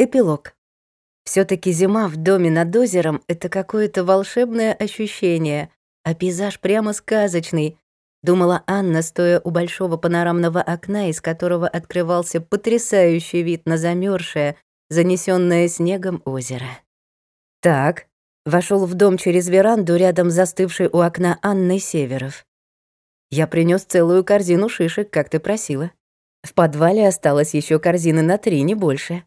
Эпилог. все таки зима в доме над озером — это какое-то волшебное ощущение, а пейзаж прямо сказочный, думала Анна, стоя у большого панорамного окна, из которого открывался потрясающий вид на замерзшее, занесенное снегом озеро. Так, вошел в дом через веранду рядом с застывшей у окна Анной Северов. Я принес целую корзину шишек, как ты просила. В подвале осталось еще корзины на три, не больше.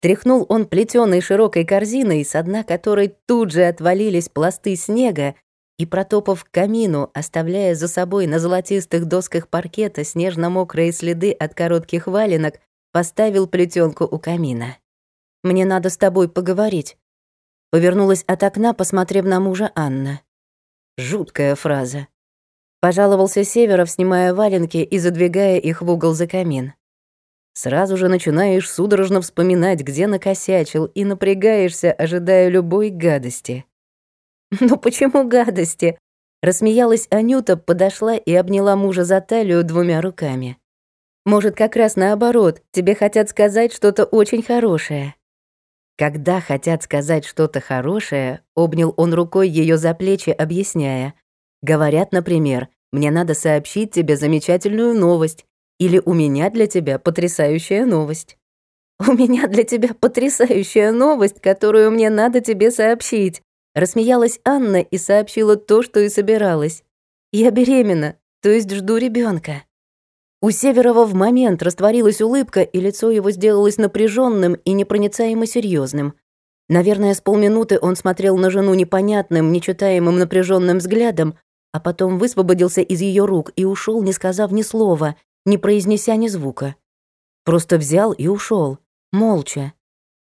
Тряхнул он плетеной широкой корзиной, с дна которой тут же отвалились пласты снега, и, протопав к камину, оставляя за собой на золотистых досках паркета снежно-мокрые следы от коротких валенок, поставил плетенку у камина. «Мне надо с тобой поговорить». Повернулась от окна, посмотрев на мужа Анна. Жуткая фраза. Пожаловался Северов, снимая валенки и задвигая их в угол за камин. Сразу же начинаешь судорожно вспоминать, где накосячил, и напрягаешься, ожидая любой гадости. «Ну почему гадости?» Рассмеялась Анюта, подошла и обняла мужа за талию двумя руками. «Может, как раз наоборот, тебе хотят сказать что-то очень хорошее». Когда хотят сказать что-то хорошее, обнял он рукой ее за плечи, объясняя. Говорят, например, «Мне надо сообщить тебе замечательную новость», или у меня для тебя потрясающая новость. У меня для тебя потрясающая новость, которую мне надо тебе сообщить. Рассмеялась Анна и сообщила то, что и собиралась. Я беременна, то есть жду ребенка. У Северова в момент растворилась улыбка, и лицо его сделалось напряженным и непроницаемо серьезным. Наверное, с полминуты он смотрел на жену непонятным, нечитаемым напряженным взглядом, а потом высвободился из ее рук и ушел, не сказав ни слова, не произнеся ни звука. Просто взял и ушел, молча.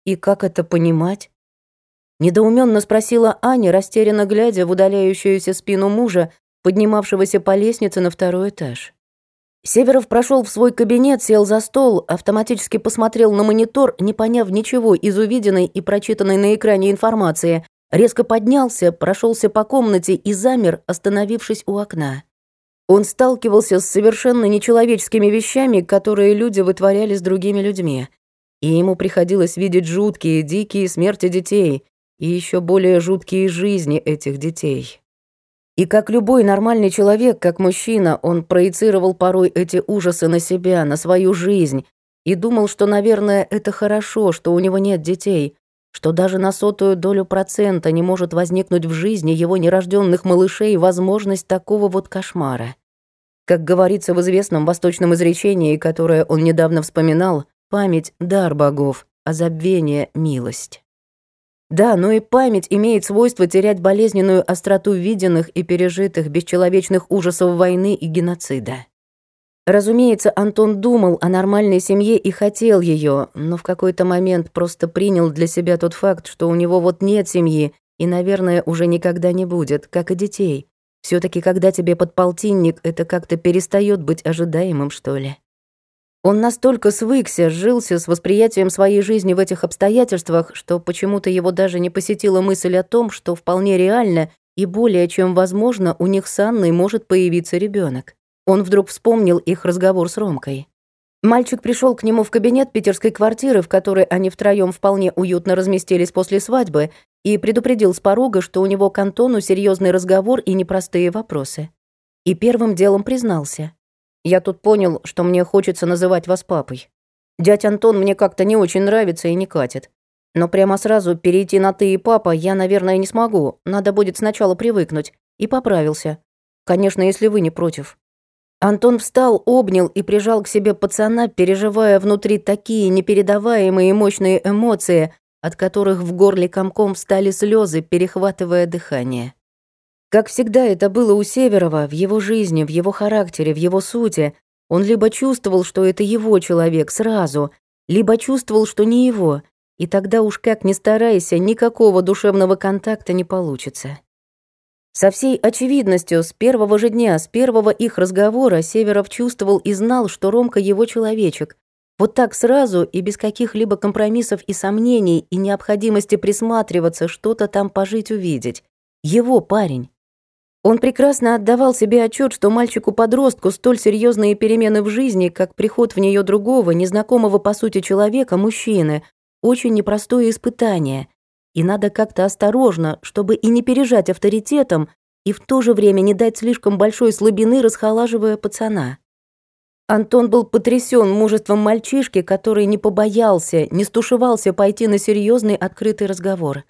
И как это понимать? Недоуменно спросила Аня, растерянно глядя в удаляющуюся спину мужа, поднимавшегося по лестнице на второй этаж. Северов прошел в свой кабинет, сел за стол, автоматически посмотрел на монитор, не поняв ничего из увиденной и прочитанной на экране информации, резко поднялся, прошелся по комнате и замер, остановившись у окна. Он сталкивался с совершенно нечеловеческими вещами, которые люди вытворяли с другими людьми. И ему приходилось видеть жуткие, дикие смерти детей и еще более жуткие жизни этих детей. И как любой нормальный человек, как мужчина, он проецировал порой эти ужасы на себя, на свою жизнь, и думал, что, наверное, это хорошо, что у него нет детей, что даже на сотую долю процента не может возникнуть в жизни его нерожденных малышей возможность такого вот кошмара. Как говорится в известном восточном изречении, которое он недавно вспоминал, память — дар богов, а забвение — милость. Да, но и память имеет свойство терять болезненную остроту виденных и пережитых бесчеловечных ужасов войны и геноцида. Разумеется, Антон думал о нормальной семье и хотел ее, но в какой-то момент просто принял для себя тот факт, что у него вот нет семьи и, наверное, уже никогда не будет, как и детей. Все таки когда тебе подполтинник, это как-то перестает быть ожидаемым, что ли. Он настолько свыкся, жился с восприятием своей жизни в этих обстоятельствах, что почему-то его даже не посетила мысль о том, что вполне реально и более чем возможно у них с Анной может появиться ребенок. Он вдруг вспомнил их разговор с Ромкой. Мальчик пришел к нему в кабинет питерской квартиры, в которой они втроем вполне уютно разместились после свадьбы, и предупредил с порога, что у него к Антону серьезный разговор и непростые вопросы. И первым делом признался. «Я тут понял, что мне хочется называть вас папой. Дядь Антон мне как-то не очень нравится и не катит. Но прямо сразу перейти на «ты» и «папа» я, наверное, не смогу. Надо будет сначала привыкнуть. И поправился. Конечно, если вы не против. Антон встал, обнял и прижал к себе пацана, переживая внутри такие непередаваемые мощные эмоции, от которых в горле комком встали слезы, перехватывая дыхание. Как всегда это было у Северова, в его жизни, в его характере, в его сути. Он либо чувствовал, что это его человек сразу, либо чувствовал, что не его, и тогда уж как ни старайся, никакого душевного контакта не получится. Со всей очевидностью, с первого же дня, с первого их разговора Северов чувствовал и знал, что Ромка его человечек. Вот так сразу и без каких-либо компромиссов и сомнений и необходимости присматриваться, что-то там пожить увидеть. Его парень. Он прекрасно отдавал себе отчет, что мальчику-подростку столь серьезные перемены в жизни, как приход в нее другого, незнакомого по сути человека, мужчины, очень непростое испытание, и надо как-то осторожно, чтобы и не пережать авторитетом, и в то же время не дать слишком большой слабины, расхолаживая пацана. Антон был потрясен мужеством мальчишки, который не побоялся, не стушевался пойти на серьезный открытый разговор.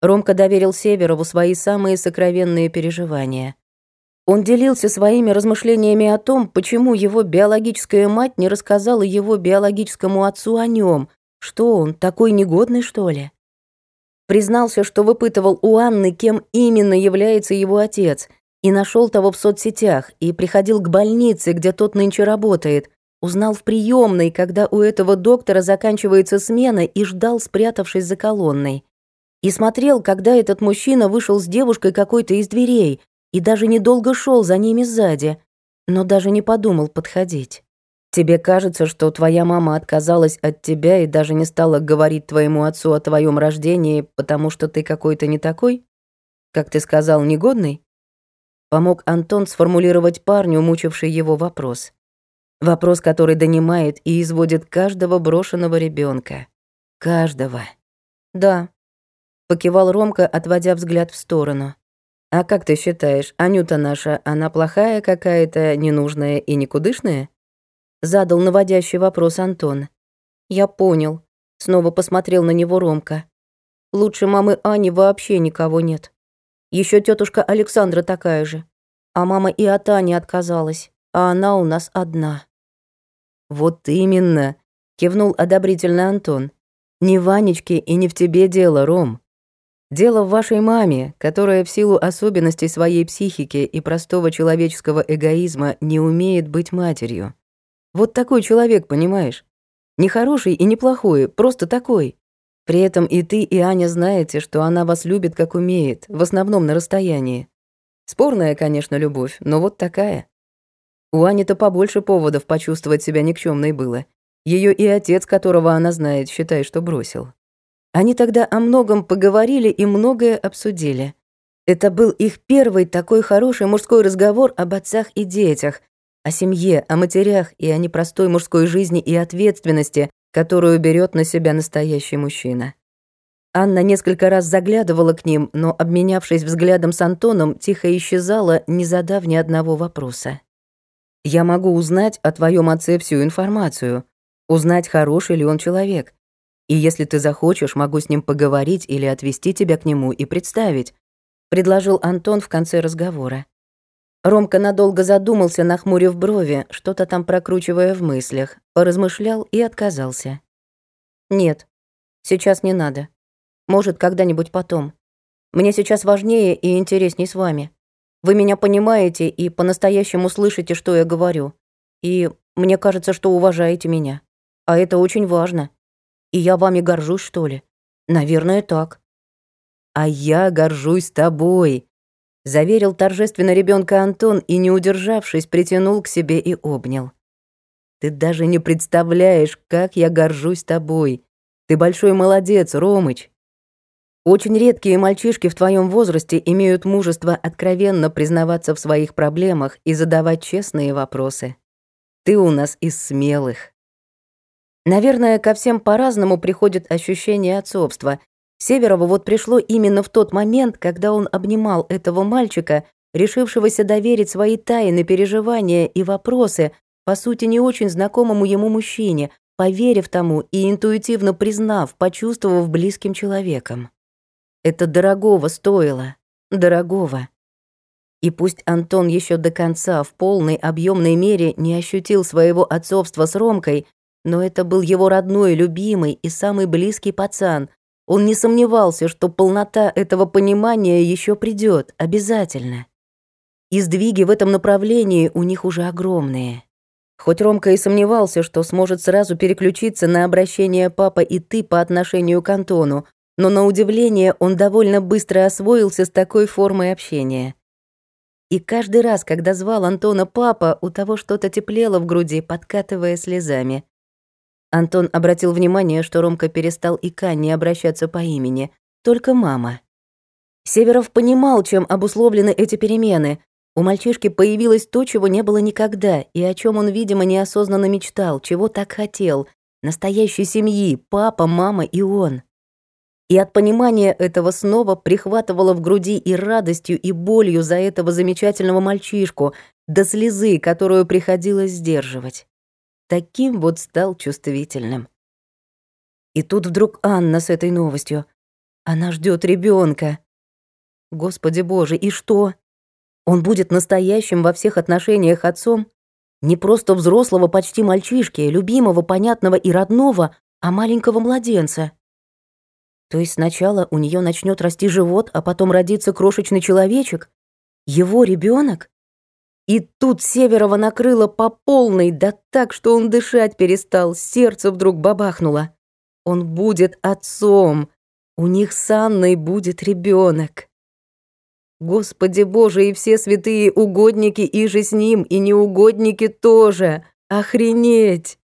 Ромка доверил Северову свои самые сокровенные переживания. Он делился своими размышлениями о том, почему его биологическая мать не рассказала его биологическому отцу о нем, что он такой негодный, что ли. Признался, что выпытывал у Анны, кем именно является его отец, и нашел того в соцсетях, и приходил к больнице, где тот нынче работает, узнал в приемной, когда у этого доктора заканчивается смена, и ждал, спрятавшись за колонной. И смотрел, когда этот мужчина вышел с девушкой какой-то из дверей, и даже недолго шел за ними сзади, но даже не подумал подходить. Тебе кажется, что твоя мама отказалась от тебя и даже не стала говорить твоему отцу о твоем рождении, потому что ты какой-то не такой? Как ты сказал, негодный? Помог Антон сформулировать парню, мучивший его вопрос. Вопрос, который донимает и изводит каждого брошенного ребенка. Каждого. Да. Покивал Ромка, отводя взгляд в сторону. А как ты считаешь, Анюта наша, она плохая какая-то, ненужная и никудышная? Задал наводящий вопрос Антон. Я понял. Снова посмотрел на него Ромка. Лучше мамы Ани вообще никого нет. Еще тетушка Александра такая же. А мама и от Ани отказалась, а она у нас одна. Вот именно, кивнул одобрительно Антон. Не Ванечке и не в тебе дело, Ром. Дело в вашей маме, которая в силу особенностей своей психики и простого человеческого эгоизма не умеет быть матерью. Вот такой человек, понимаешь? Не хороший и не плохой, просто такой. При этом и ты, и Аня знаете, что она вас любит, как умеет, в основном на расстоянии. Спорная, конечно, любовь, но вот такая. У Ани-то побольше поводов почувствовать себя никчемной было. Ее и отец, которого она знает, считай, что бросил. Они тогда о многом поговорили и многое обсудили. Это был их первый такой хороший мужской разговор об отцах и детях, о семье, о матерях и о непростой мужской жизни и ответственности, которую берет на себя настоящий мужчина. Анна несколько раз заглядывала к ним, но, обменявшись взглядом с Антоном, тихо исчезала, не задав ни одного вопроса. «Я могу узнать о твоем отце всю информацию, узнать, хороший ли он человек. И если ты захочешь, могу с ним поговорить или отвести тебя к нему и представить», — предложил Антон в конце разговора. Ромка надолго задумался, нахмурив брови, что-то там прокручивая в мыслях, поразмышлял и отказался. «Нет, сейчас не надо. Может, когда-нибудь потом. Мне сейчас важнее и интересней с вами. Вы меня понимаете и по-настоящему слышите, что я говорю. И мне кажется, что уважаете меня. А это очень важно. И я вами горжусь, что ли? Наверное, так». «А я горжусь тобой», заверил торжественно ребенка Антон и, не удержавшись, притянул к себе и обнял. Ты даже не представляешь, как я горжусь тобой. Ты большой молодец, Ромыч. Очень редкие мальчишки в твоем возрасте имеют мужество откровенно признаваться в своих проблемах и задавать честные вопросы. Ты у нас из смелых. Наверное, ко всем по-разному приходит ощущение отцовства, Северову вот пришло именно в тот момент, когда он обнимал этого мальчика, решившегося доверить свои тайны, переживания и вопросы, по сути, не очень знакомому ему мужчине, поверив тому и интуитивно признав, почувствовав близким человеком. Это дорогого стоило, дорогого. И пусть Антон еще до конца в полной объемной мере не ощутил своего отцовства с Ромкой, но это был его родной, любимый и самый близкий пацан, он не сомневался, что полнота этого понимания еще придет, обязательно. И сдвиги в этом направлении у них уже огромные. Хоть Ромка и сомневался, что сможет сразу переключиться на обращение папа и ты по отношению к Антону, но на удивление он довольно быстро освоился с такой формой общения. И каждый раз, когда звал Антона папа, у того что-то теплело в груди, подкатывая слезами. Антон обратил внимание, что Ромка перестал и к Анне обращаться по имени, только мама. Северов понимал, чем обусловлены эти перемены. У мальчишки появилось то, чего не было никогда, и о чем он, видимо, неосознанно мечтал, чего так хотел. настоящей семьи, папа, мама и он. И от понимания этого снова прихватывало в груди и радостью, и болью за этого замечательного мальчишку, до слезы, которую приходилось сдерживать. Таким вот стал чувствительным. И тут вдруг Анна с этой новостью. Она ждет ребенка. Господи боже, и что? Он будет настоящим во всех отношениях отцом? Не просто взрослого почти мальчишки, любимого, понятного и родного, а маленького младенца. То есть сначала у нее начнет расти живот, а потом родится крошечный человечек? Его ребенок? И тут Северова накрыло по полной, да так, что он дышать перестал, сердце вдруг бабахнуло. Он будет отцом. У них с Анной будет ребенок. Господи Боже, и все святые угодники и же с ним, и неугодники тоже. Охренеть!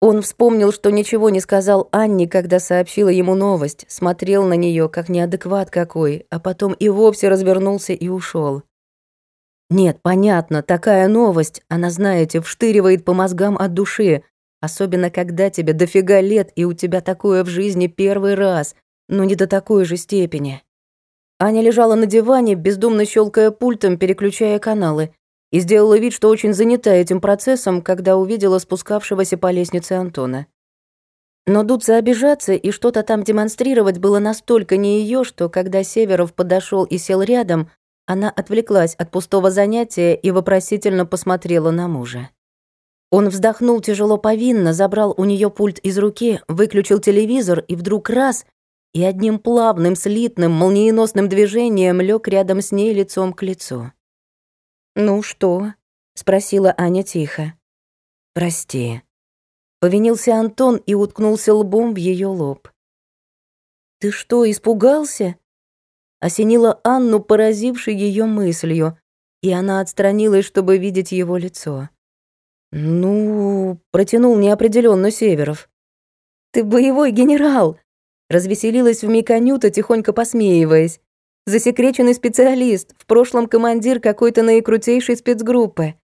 Он вспомнил, что ничего не сказал Анне, когда сообщила ему новость, смотрел на нее как неадекват какой, а потом и вовсе развернулся и ушел. Нет, понятно, такая новость, она, знаете, вштыривает по мозгам от души, особенно когда тебе дофига лет и у тебя такое в жизни первый раз, но не до такой же степени. Аня лежала на диване, бездумно щелкая пультом, переключая каналы, и сделала вид, что очень занята этим процессом, когда увидела спускавшегося по лестнице Антона. Но дуться обижаться и что-то там демонстрировать было настолько не ее, что когда Северов подошел и сел рядом, она отвлеклась от пустого занятия и вопросительно посмотрела на мужа. Он вздохнул тяжело повинно, забрал у нее пульт из руки, выключил телевизор и вдруг раз и одним плавным, слитным, молниеносным движением лег рядом с ней лицом к лицу. «Ну что?» — спросила Аня тихо. «Прости». Повинился Антон и уткнулся лбом в ее лоб. «Ты что, испугался?» Осенила Анну, поразившей ее мыслью, и она отстранилась, чтобы видеть его лицо. «Ну...» — протянул неопределенно Северов. «Ты боевой генерал!» Развеселилась в Миканюта, тихонько посмеиваясь. Засекреченный специалист, в прошлом командир какой-то наикрутейшей спецгруппы.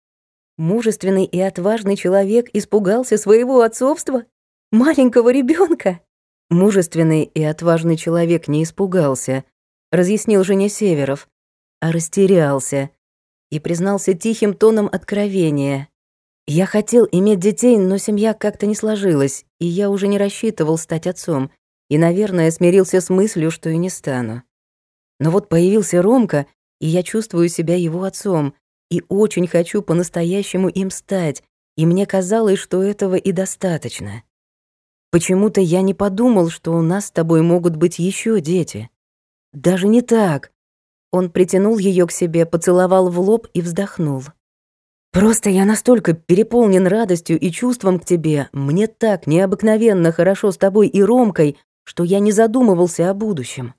Мужественный и отважный человек испугался своего отцовства? Маленького ребенка? Мужественный и отважный человек не испугался, разъяснил жене Северов, а растерялся и признался тихим тоном откровения. «Я хотел иметь детей, но семья как-то не сложилась, и я уже не рассчитывал стать отцом, и, наверное, смирился с мыслью, что и не стану. Но вот появился Ромка, и я чувствую себя его отцом, и очень хочу по-настоящему им стать, и мне казалось, что этого и достаточно. Почему-то я не подумал, что у нас с тобой могут быть еще дети. Даже не так. Он притянул ее к себе, поцеловал в лоб и вздохнул. Просто я настолько переполнен радостью и чувством к тебе, мне так необыкновенно хорошо с тобой и Ромкой, что я не задумывался о будущем.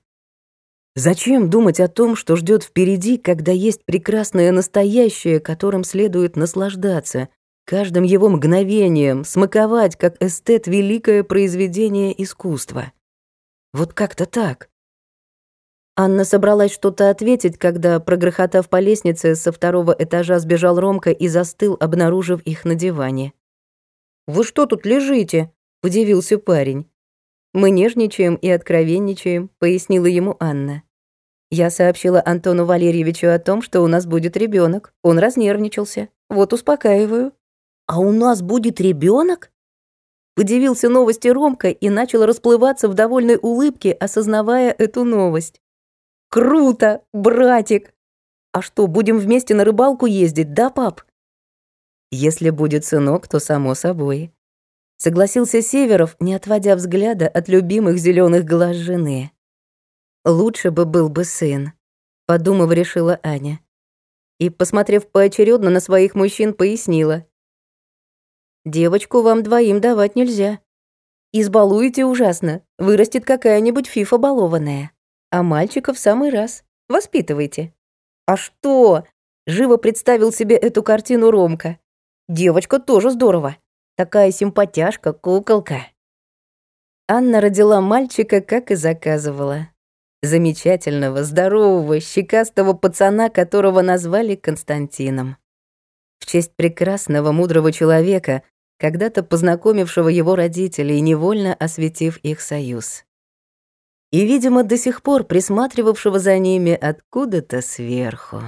Зачем думать о том, что ждет впереди, когда есть прекрасное настоящее, которым следует наслаждаться, каждым его мгновением, смаковать, как эстет, великое произведение искусства? Вот как-то так. Анна собралась что-то ответить, когда, прогрохотав по лестнице, со второго этажа сбежал Ромка и застыл, обнаружив их на диване. «Вы что тут лежите?» — удивился парень. «Мы нежничаем и откровенничаем», — пояснила ему Анна. Я сообщила Антону Валерьевичу о том, что у нас будет ребенок. Он разнервничался. Вот успокаиваю. «А у нас будет ребенок? Удивился новости Ромка и начал расплываться в довольной улыбке, осознавая эту новость. «Круто, братик! А что, будем вместе на рыбалку ездить, да, пап?» «Если будет сынок, то само собой», Согласился Северов, не отводя взгляда от любимых зеленых глаз жены. «Лучше бы был бы сын», — подумав, решила Аня. И, посмотрев поочередно на своих мужчин, пояснила. «Девочку вам двоим давать нельзя. Избалуете ужасно, вырастет какая-нибудь фифа балованная. А мальчика в самый раз. Воспитывайте». «А что?» — живо представил себе эту картину Ромка. «Девочка тоже здорово. Такая симпатяшка, куколка. Анна родила мальчика, как и заказывала. Замечательного, здорового, щекастого пацана, которого назвали Константином. В честь прекрасного, мудрого человека, когда-то познакомившего его родителей, невольно осветив их союз. И, видимо, до сих пор присматривавшего за ними откуда-то сверху.